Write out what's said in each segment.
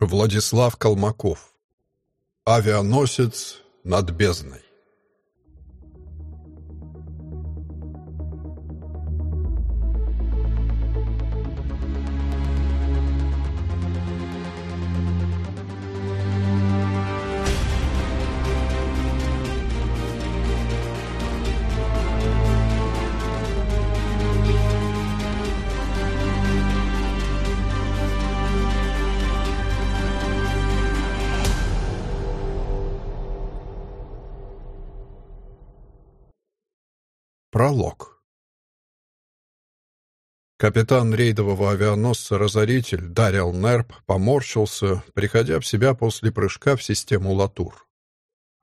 Владислав Колмаков. Авианосец над бездной. Пролог. Капитан рейдового авианосца «Разоритель» Дариал Нерп поморщился, приходя в себя после прыжка в систему «Латур».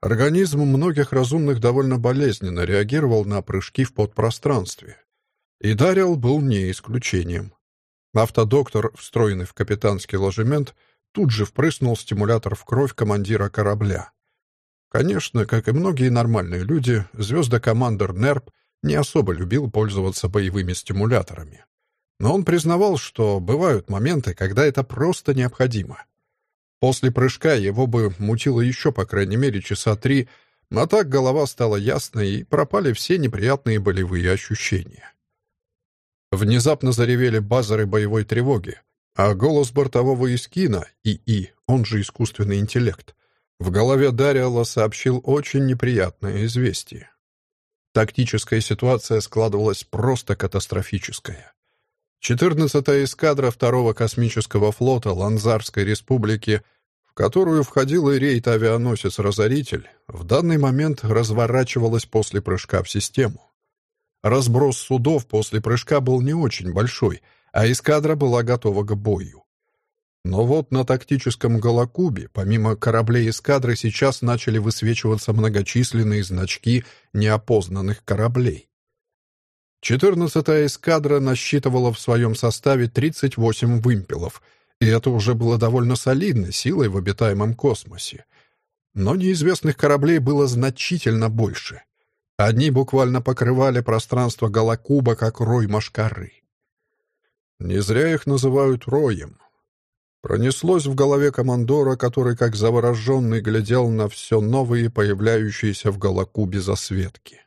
Организм многих разумных довольно болезненно реагировал на прыжки в подпространстве. И Дариал был не исключением. Автодоктор, встроенный в капитанский ложемент, тут же впрыснул стимулятор в кровь командира корабля. Конечно, как и многие нормальные люди, звездокомандер Нерп — не особо любил пользоваться боевыми стимуляторами. Но он признавал, что бывают моменты, когда это просто необходимо. После прыжка его бы мутило еще, по крайней мере, часа три, а так голова стала ясной и пропали все неприятные болевые ощущения. Внезапно заревели базары боевой тревоги, а голос бортового Искина, ИИ, он же искусственный интеллект, в голове Дариала сообщил очень неприятное известие. Тактическая ситуация складывалась просто катастрофическая. 14-я эскадра второго космического флота Ланзарской республики, в которую входил и рейд-авианосец «Разоритель», в данный момент разворачивалась после прыжка в систему. Разброс судов после прыжка был не очень большой, а эскадра была готова к бою. Но вот на тактическом Голокубе, помимо кораблей эскадры, сейчас начали высвечиваться многочисленные значки неопознанных кораблей. 14-я эскадра насчитывала в своем составе 38 вымпелов, и это уже было довольно солидной силой в обитаемом космосе. Но неизвестных кораблей было значительно больше. Одни буквально покрывали пространство Голокуба, как рой машкары. Не зря их называют роем. Пронеслось в голове командора, который как завороженный глядел на все новые появляющиеся в Голокубе засветки.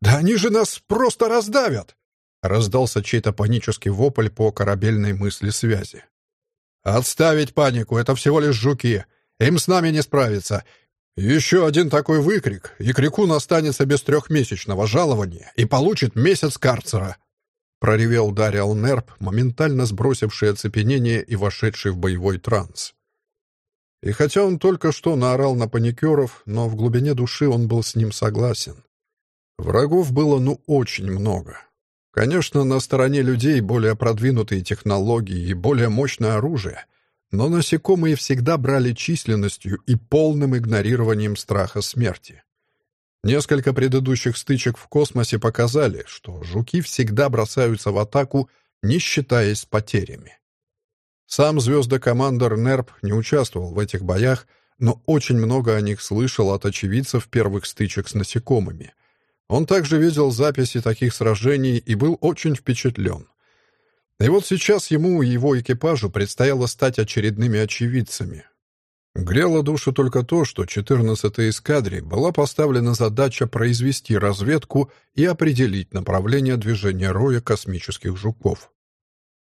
«Да они же нас просто раздавят!» — раздался чей-то панический вопль по корабельной мысли связи. «Отставить панику, это всего лишь жуки. Им с нами не справиться. Еще один такой выкрик, и Крикун останется без трехмесячного жалования и получит месяц карцера проревел Дариал Нерп, моментально сбросивший оцепенение и вошедший в боевой транс. И хотя он только что наорал на паникеров, но в глубине души он был с ним согласен. Врагов было ну очень много. Конечно, на стороне людей более продвинутые технологии и более мощное оружие, но насекомые всегда брали численностью и полным игнорированием страха смерти. Несколько предыдущих стычек в космосе показали, что жуки всегда бросаются в атаку, не считаясь потерями. Сам звездокомандер Нерп не участвовал в этих боях, но очень много о них слышал от очевидцев первых стычек с насекомыми. Он также видел записи таких сражений и был очень впечатлен. И вот сейчас ему и его экипажу предстояло стать очередными очевидцами, Грело душу только то, что 14-й эскадре была поставлена задача произвести разведку и определить направление движения роя космических жуков.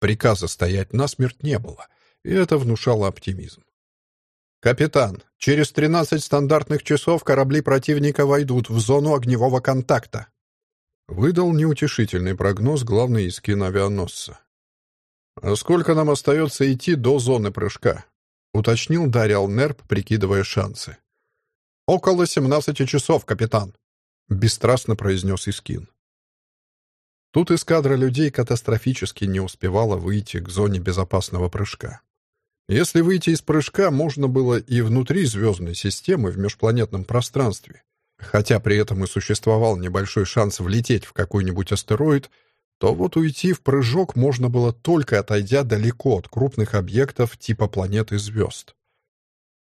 Приказа стоять насмерть не было, и это внушало оптимизм. «Капитан, через 13 стандартных часов корабли противника войдут в зону огневого контакта», выдал неутешительный прогноз главный из киноавианосца. «А сколько нам остается идти до зоны прыжка?» — уточнил Дариал Нерп, прикидывая шансы. «Около семнадцати часов, капитан», — бесстрастно произнес Искин. Тут эскадра людей катастрофически не успевала выйти к зоне безопасного прыжка. Если выйти из прыжка, можно было и внутри звездной системы в межпланетном пространстве, хотя при этом и существовал небольшой шанс влететь в какой-нибудь астероид — то вот уйти в прыжок можно было только отойдя далеко от крупных объектов типа планет и звезд.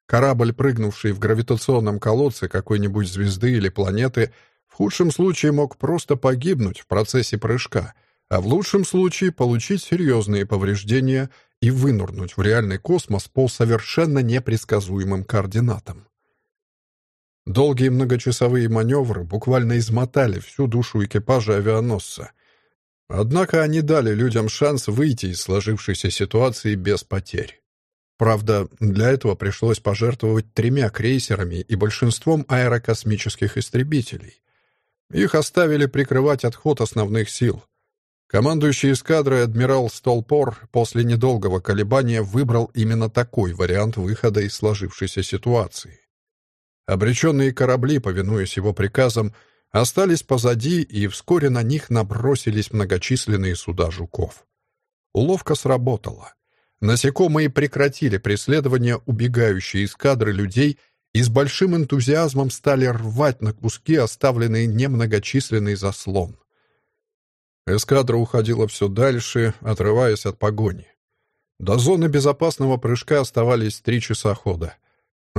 Корабль, прыгнувший в гравитационном колодце какой-нибудь звезды или планеты, в худшем случае мог просто погибнуть в процессе прыжка, а в лучшем случае получить серьезные повреждения и вынурнуть в реальный космос по совершенно непредсказуемым координатам. Долгие многочасовые маневры буквально измотали всю душу экипажа авианосца. Однако они дали людям шанс выйти из сложившейся ситуации без потерь. Правда, для этого пришлось пожертвовать тремя крейсерами и большинством аэрокосмических истребителей. Их оставили прикрывать отход основных сил. Командующий эскадрой адмирал Столпор после недолгого колебания выбрал именно такой вариант выхода из сложившейся ситуации. Обреченные корабли, повинуясь его приказам, остались позади, и вскоре на них набросились многочисленные суда жуков. Уловка сработала. Насекомые прекратили преследование убегающей из кадры людей и с большим энтузиазмом стали рвать на куски оставленный немногочисленный заслон. Эскадра уходила все дальше, отрываясь от погони. До зоны безопасного прыжка оставались три часа хода.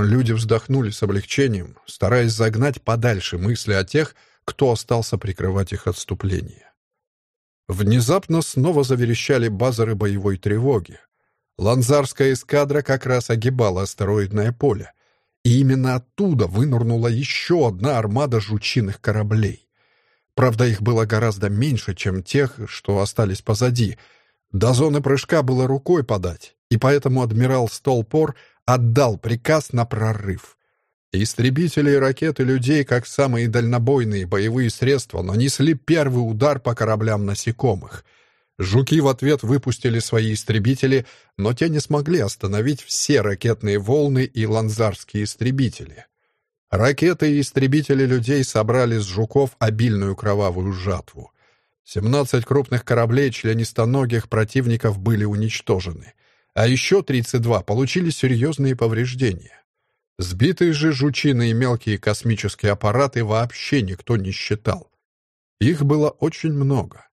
Люди вздохнули с облегчением, стараясь загнать подальше мысли о тех, кто остался прикрывать их отступление. Внезапно снова заверещали базары боевой тревоги. Ланзарская эскадра как раз огибала астероидное поле. И именно оттуда вынырнула еще одна армада жучиных кораблей. Правда, их было гораздо меньше, чем тех, что остались позади. До зоны прыжка было рукой подать, и поэтому адмирал Столпор отдал приказ на прорыв. Истребители и ракеты людей, как самые дальнобойные боевые средства, нанесли первый удар по кораблям насекомых — Жуки в ответ выпустили свои истребители, но те не смогли остановить все ракетные волны и ланзарские истребители. Ракеты и истребители людей собрали с жуков обильную кровавую жатву. 17 крупных кораблей членистоногих противников были уничтожены, а еще 32 получили серьезные повреждения. Сбитые же жучины и мелкие космические аппараты вообще никто не считал. Их было очень много.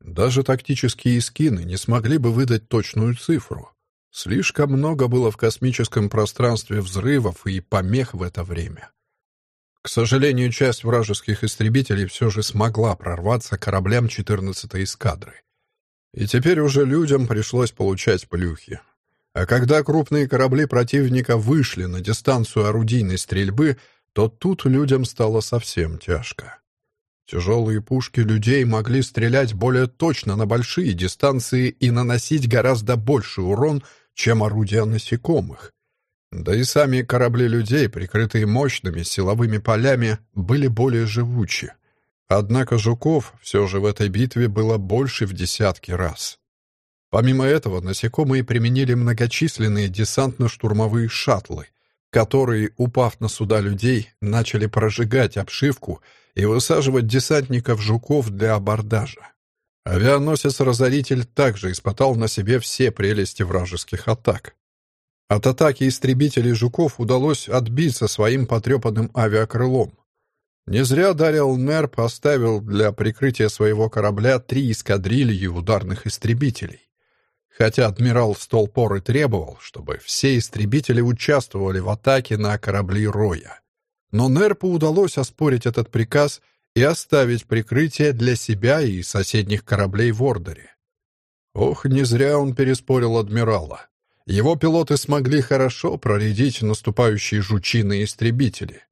Даже тактические скины не смогли бы выдать точную цифру. Слишком много было в космическом пространстве взрывов и помех в это время. К сожалению, часть вражеских истребителей все же смогла прорваться кораблям 14-й эскадры. И теперь уже людям пришлось получать плюхи. А когда крупные корабли противника вышли на дистанцию орудийной стрельбы, то тут людям стало совсем тяжко. Тяжелые пушки людей могли стрелять более точно на большие дистанции и наносить гораздо больший урон, чем орудия насекомых. Да и сами корабли людей, прикрытые мощными силовыми полями, были более живучи. Однако жуков все же в этой битве было больше в десятки раз. Помимо этого, насекомые применили многочисленные десантно-штурмовые шаттлы, которые, упав на суда людей, начали прожигать обшивку и высаживать десантников-жуков для абордажа. Авианосец-разоритель также испытал на себе все прелести вражеских атак. От атаки истребителей жуков удалось отбиться своим потрепанным авиакрылом. Не зря Дариал Нер поставил для прикрытия своего корабля три эскадрильи ударных истребителей. Хотя адмирал Столпор и требовал, чтобы все истребители участвовали в атаке на корабли Роя. Но Нерпу удалось оспорить этот приказ и оставить прикрытие для себя и соседних кораблей в Ордере. Ох, не зря он переспорил адмирала. Его пилоты смогли хорошо проредить наступающие жучины истребители.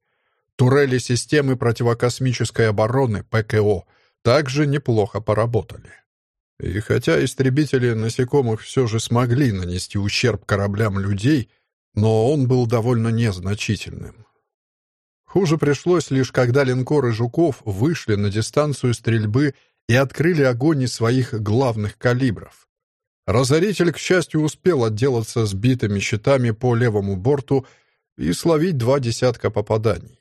Турели системы противокосмической обороны, ПКО, также неплохо поработали. И хотя истребители насекомых все же смогли нанести ущерб кораблям людей, но он был довольно незначительным. Хуже пришлось лишь, когда линкоры «Жуков» вышли на дистанцию стрельбы и открыли огонь из своих главных калибров. Разоритель, к счастью, успел отделаться сбитыми щитами по левому борту и словить два десятка попаданий.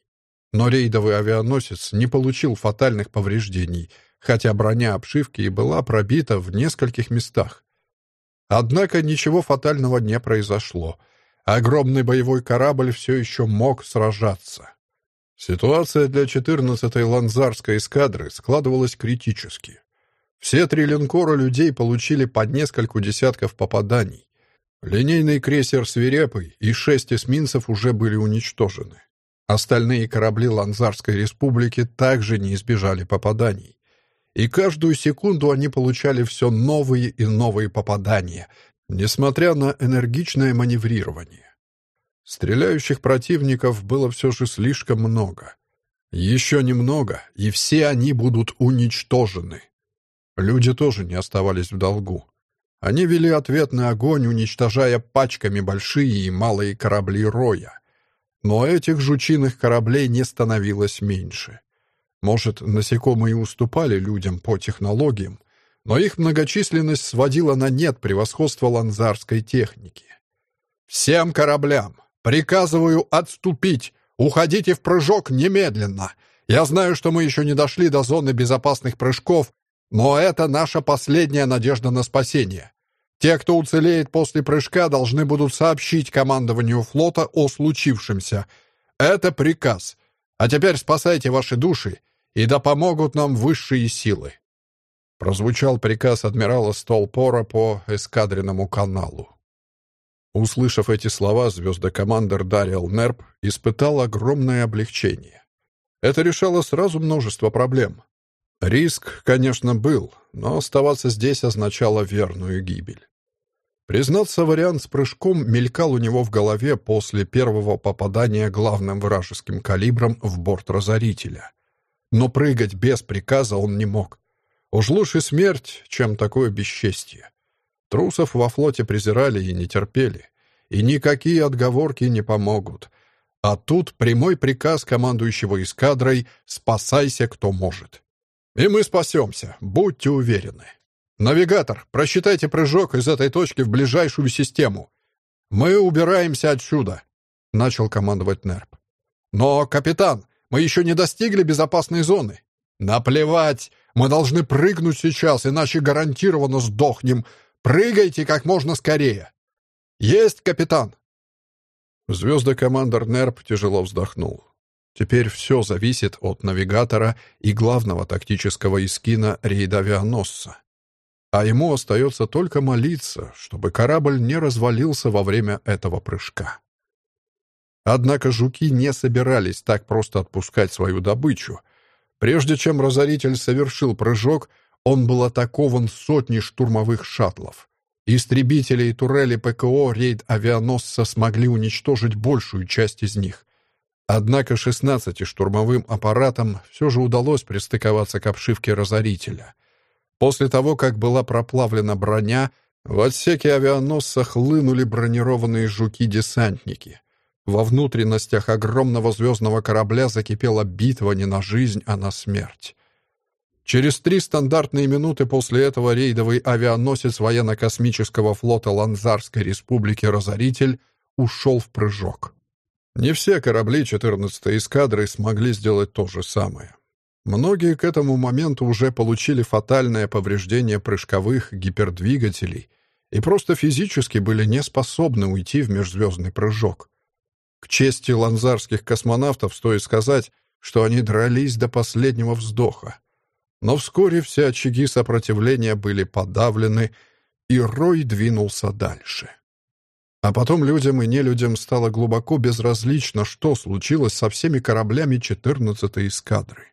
Но рейдовый авианосец не получил фатальных повреждений, хотя броня обшивки и была пробита в нескольких местах. Однако ничего фатального не произошло. Огромный боевой корабль все еще мог сражаться. Ситуация для 14-й Ланзарской эскадры складывалась критически. Все три линкора людей получили под нескольку десятков попаданий. Линейный крейсер «Свирепый» и шесть эсминцев уже были уничтожены. Остальные корабли Ланзарской республики также не избежали попаданий. И каждую секунду они получали все новые и новые попадания, несмотря на энергичное маневрирование. Стреляющих противников было все же слишком много. Еще немного, и все они будут уничтожены. Люди тоже не оставались в долгу. Они вели ответный огонь, уничтожая пачками большие и малые корабли Роя. Но этих жучиных кораблей не становилось меньше. Может, насекомые уступали людям по технологиям, но их многочисленность сводила на нет превосходство ланзарской техники. «Всем кораблям! Приказываю отступить! Уходите в прыжок немедленно! Я знаю, что мы еще не дошли до зоны безопасных прыжков, но это наша последняя надежда на спасение. Те, кто уцелеет после прыжка, должны будут сообщить командованию флота о случившемся. Это приказ. А теперь спасайте ваши души, и да помогут нам высшие силы. Прозвучал приказ адмирала Столпора по эскадренному каналу. Услышав эти слова, звездокомандер Дариэл Нерп испытал огромное облегчение. Это решало сразу множество проблем. Риск, конечно, был, но оставаться здесь означало верную гибель. Признаться, вариант с прыжком мелькал у него в голове после первого попадания главным вражеским калибром в борт разорителя. Но прыгать без приказа он не мог. Уж лучше смерть, чем такое бесчестье. Трусов во флоте презирали и не терпели. И никакие отговорки не помогут. А тут прямой приказ командующего эскадрой «Спасайся, кто может». И мы спасемся, будьте уверены. Навигатор, просчитайте прыжок из этой точки в ближайшую систему. Мы убираемся отсюда, начал командовать Нерп. Но, капитан, мы еще не достигли безопасной зоны. Наплевать, мы должны прыгнуть сейчас, иначе гарантированно сдохнем. Прыгайте как можно скорее. Есть, капитан. Звездокомандер Нерп тяжело вздохнул. Теперь все зависит от навигатора и главного тактического искина рейд-авианосца. А ему остается только молиться, чтобы корабль не развалился во время этого прыжка. Однако жуки не собирались так просто отпускать свою добычу. Прежде чем разоритель совершил прыжок, он был атакован сотней штурмовых шаттлов. Истребители и турели ПКО рейд-авианосца смогли уничтожить большую часть из них. Однако 16-штурмовым аппаратам все же удалось пристыковаться к обшивке разорителя. После того, как была проплавлена броня, в отсеке авианосца хлынули бронированные жуки-десантники. Во внутренностях огромного звездного корабля закипела битва не на жизнь, а на смерть. Через три стандартные минуты после этого рейдовый авианосец военно-космического флота Ланзарской республики «Разоритель» ушел в прыжок. Не все корабли 14-й эскадры смогли сделать то же самое. Многие к этому моменту уже получили фатальное повреждение прыжковых гипердвигателей и просто физически были не способны уйти в межзвездный прыжок. К чести ланзарских космонавтов стоит сказать, что они дрались до последнего вздоха. Но вскоре все очаги сопротивления были подавлены, и Рой двинулся дальше. А потом людям и нелюдям стало глубоко безразлично, что случилось со всеми кораблями 14-й эскадры.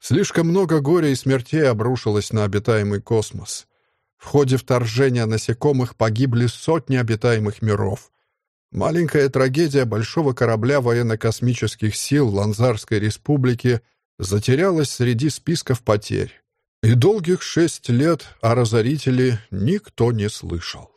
Слишком много горя и смертей обрушилось на обитаемый космос. В ходе вторжения насекомых погибли сотни обитаемых миров. Маленькая трагедия большого корабля военно-космических сил Ланзарской республики затерялась среди списков потерь. И долгих шесть лет о разорителе никто не слышал.